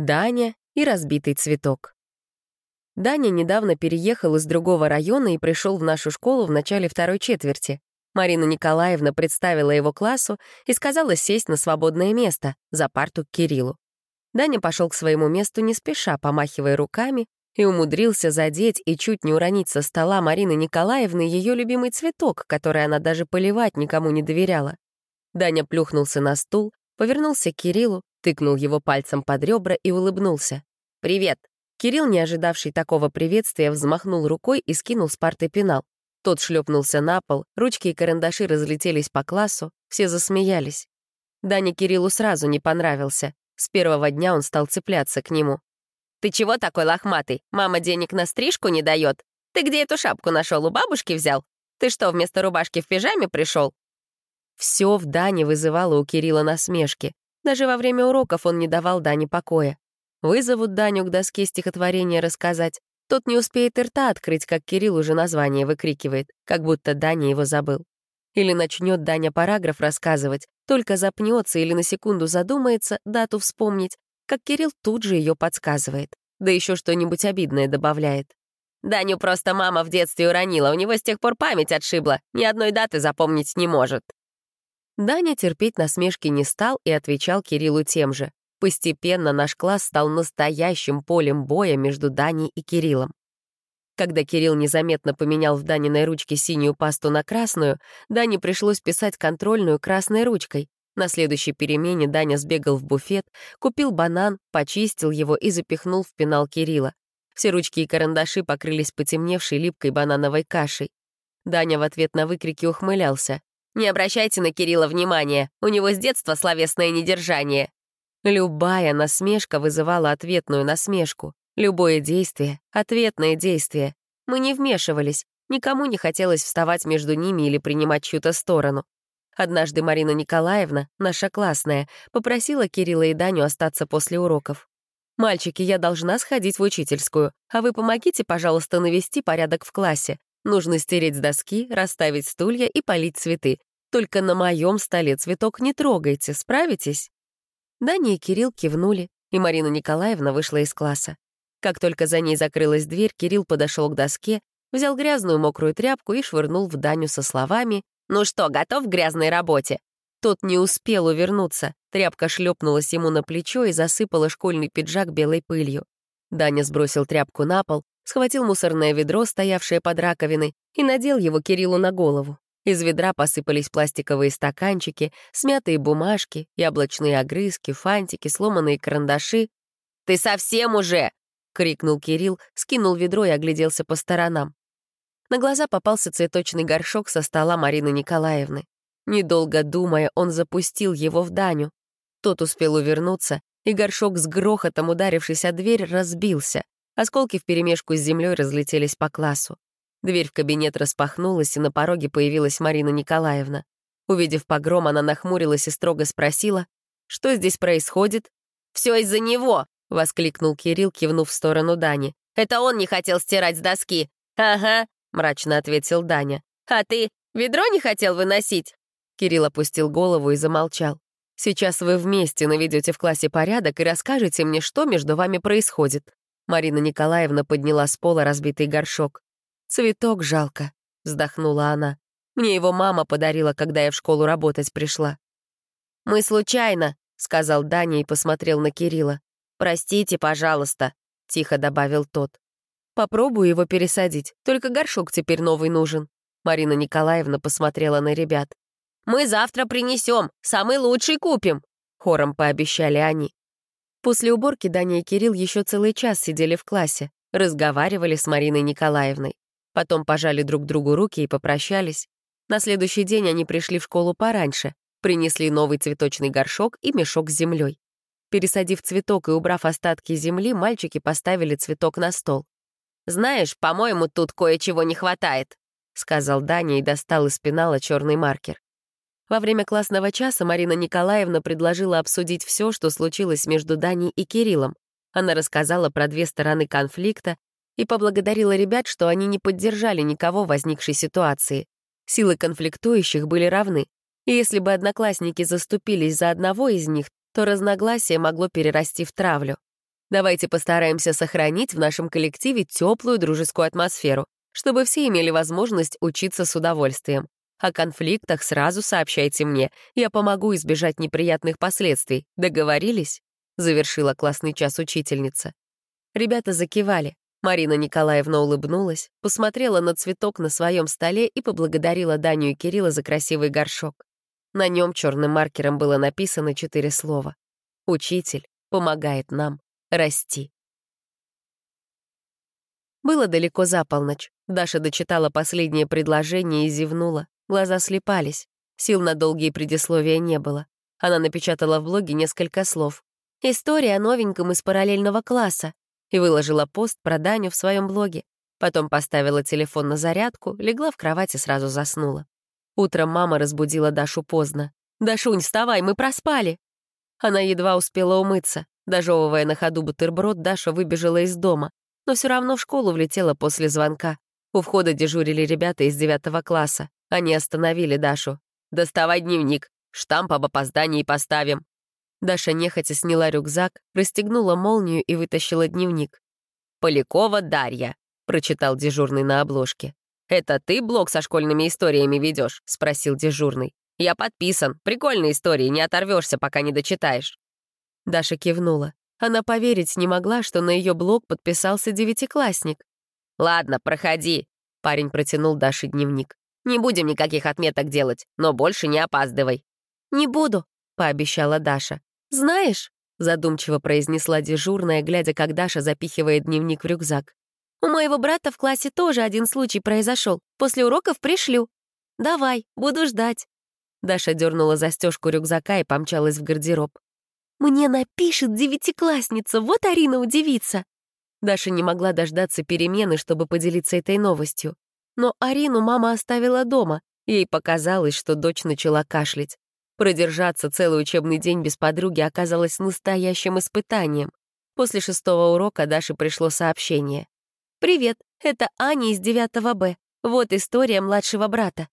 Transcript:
Даня и разбитый цветок. Даня недавно переехал из другого района и пришел в нашу школу в начале второй четверти. Марина Николаевна представила его классу и сказала сесть на свободное место, за парту к Кириллу. Даня пошел к своему месту не спеша, помахивая руками, и умудрился задеть и чуть не уронить со стола Марины Николаевны ее любимый цветок, который она даже поливать никому не доверяла. Даня плюхнулся на стул, повернулся к Кириллу, тыкнул его пальцем под ребра и улыбнулся. «Привет!» Кирилл, не ожидавший такого приветствия, взмахнул рукой и скинул с парты пенал. Тот шлепнулся на пол, ручки и карандаши разлетелись по классу, все засмеялись. Даня Кириллу сразу не понравился. С первого дня он стал цепляться к нему. «Ты чего такой лохматый? Мама денег на стрижку не дает. Ты где эту шапку нашел? У бабушки взял? Ты что, вместо рубашки в пижаме пришел? Все в Дане вызывало у Кирилла насмешки. Даже во время уроков он не давал Дане покоя. Вызовут Даню к доске стихотворения рассказать. Тот не успеет и рта открыть, как Кирилл уже название выкрикивает, как будто Даня его забыл. Или начнет Даня параграф рассказывать, только запнется или на секунду задумается, дату вспомнить, как Кирилл тут же ее подсказывает. Да еще что-нибудь обидное добавляет. «Даню просто мама в детстве уронила, у него с тех пор память отшибла, ни одной даты запомнить не может». Даня терпеть насмешки не стал и отвечал Кириллу тем же. Постепенно наш класс стал настоящим полем боя между Даней и Кириллом. Когда Кирилл незаметно поменял в Даниной ручке синюю пасту на красную, Дане пришлось писать контрольную красной ручкой. На следующей перемене Даня сбегал в буфет, купил банан, почистил его и запихнул в пенал Кирилла. Все ручки и карандаши покрылись потемневшей липкой банановой кашей. Даня в ответ на выкрики ухмылялся. «Не обращайте на Кирилла внимания, у него с детства словесное недержание». Любая насмешка вызывала ответную насмешку. Любое действие — ответное действие. Мы не вмешивались, никому не хотелось вставать между ними или принимать чью-то сторону. Однажды Марина Николаевна, наша классная, попросила Кирилла и Даню остаться после уроков. «Мальчики, я должна сходить в учительскую, а вы помогите, пожалуйста, навести порядок в классе. Нужно стереть с доски, расставить стулья и полить цветы. Только на моем столе цветок не трогайте, справитесь?» Даня и Кирилл кивнули, и Марина Николаевна вышла из класса. Как только за ней закрылась дверь, Кирилл подошел к доске, взял грязную мокрую тряпку и швырнул в Даню со словами «Ну что, готов к грязной работе?» Тот не успел увернуться. Тряпка шлепнулась ему на плечо и засыпала школьный пиджак белой пылью. Даня сбросил тряпку на пол, схватил мусорное ведро, стоявшее под раковиной, и надел его Кириллу на голову. Из ведра посыпались пластиковые стаканчики, смятые бумажки, яблочные огрызки, фантики, сломанные карандаши. «Ты совсем уже!» — крикнул Кирилл, скинул ведро и огляделся по сторонам. На глаза попался цветочный горшок со стола Марины Николаевны. Недолго думая, он запустил его в Даню. Тот успел увернуться, и горшок с грохотом, ударившись о дверь, разбился. Осколки вперемешку с землей разлетелись по классу. Дверь в кабинет распахнулась, и на пороге появилась Марина Николаевна. Увидев погром, она нахмурилась и строго спросила, «Что здесь происходит?» «Все из-за него!» — воскликнул Кирилл, кивнув в сторону Дани. «Это он не хотел стирать с доски!» «Ага», — мрачно ответил Даня. «А ты ведро не хотел выносить?» Кирилл опустил голову и замолчал. «Сейчас вы вместе наведете в классе порядок и расскажете мне, что между вами происходит». Марина Николаевна подняла с пола разбитый горшок. «Цветок жалко», — вздохнула она. «Мне его мама подарила, когда я в школу работать пришла». «Мы случайно», — сказал Даня и посмотрел на Кирилла. «Простите, пожалуйста», — тихо добавил тот. «Попробую его пересадить, только горшок теперь новый нужен». Марина Николаевна посмотрела на ребят. «Мы завтра принесем, самый лучший купим», — хором пообещали они. После уборки Даня и Кирилл еще целый час сидели в классе, разговаривали с Мариной Николаевной. Потом пожали друг другу руки и попрощались. На следующий день они пришли в школу пораньше, принесли новый цветочный горшок и мешок с землей. Пересадив цветок и убрав остатки земли, мальчики поставили цветок на стол. «Знаешь, по-моему, тут кое-чего не хватает», — сказал Даня и достал из пенала черный маркер. Во время классного часа Марина Николаевна предложила обсудить все, что случилось между Даней и Кириллом. Она рассказала про две стороны конфликта и поблагодарила ребят, что они не поддержали никого в возникшей ситуации. Силы конфликтующих были равны, и если бы одноклассники заступились за одного из них, то разногласие могло перерасти в травлю. Давайте постараемся сохранить в нашем коллективе теплую дружескую атмосферу, чтобы все имели возможность учиться с удовольствием. О конфликтах сразу сообщайте мне, я помогу избежать неприятных последствий. Договорились?» — завершила классный час учительница. Ребята закивали. Марина Николаевна улыбнулась, посмотрела на цветок на своем столе и поблагодарила Даню и Кирилла за красивый горшок. На нем черным маркером было написано четыре слова. «Учитель помогает нам расти». Было далеко за полночь. Даша дочитала последнее предложение и зевнула. Глаза слепались. Сил на долгие предисловия не было. Она напечатала в блоге несколько слов. «История о новеньком из параллельного класса» и выложила пост про Даню в своем блоге. Потом поставила телефон на зарядку, легла в кровать и сразу заснула. Утром мама разбудила Дашу поздно. «Дашунь, вставай, мы проспали!» Она едва успела умыться. Дожевывая на ходу бутерброд, Даша выбежала из дома, но все равно в школу влетела после звонка. У входа дежурили ребята из девятого класса. Они остановили Дашу. «Доставай дневник, штамп об опоздании поставим». Даша нехотя сняла рюкзак, расстегнула молнию и вытащила дневник. «Полякова Дарья», — прочитал дежурный на обложке. «Это ты блог со школьными историями ведешь? спросил дежурный. «Я подписан. Прикольные истории, не оторвешься, пока не дочитаешь». Даша кивнула. Она поверить не могла, что на ее блог подписался девятиклассник. «Ладно, проходи», — парень протянул Даше дневник. «Не будем никаких отметок делать, но больше не опаздывай». «Не буду», — пообещала Даша. «Знаешь», — задумчиво произнесла дежурная, глядя, как Даша запихивает дневник в рюкзак. «У моего брата в классе тоже один случай произошел. После уроков пришлю. Давай, буду ждать». Даша дернула застежку рюкзака и помчалась в гардероб. «Мне напишет девятиклассница, вот Арина удивится!» Даша не могла дождаться перемены, чтобы поделиться этой новостью. Но Арину мама оставила дома. Ей показалось, что дочь начала кашлять. Продержаться целый учебный день без подруги оказалось настоящим испытанием. После шестого урока Даше пришло сообщение. «Привет, это Аня из 9 Б. Вот история младшего брата.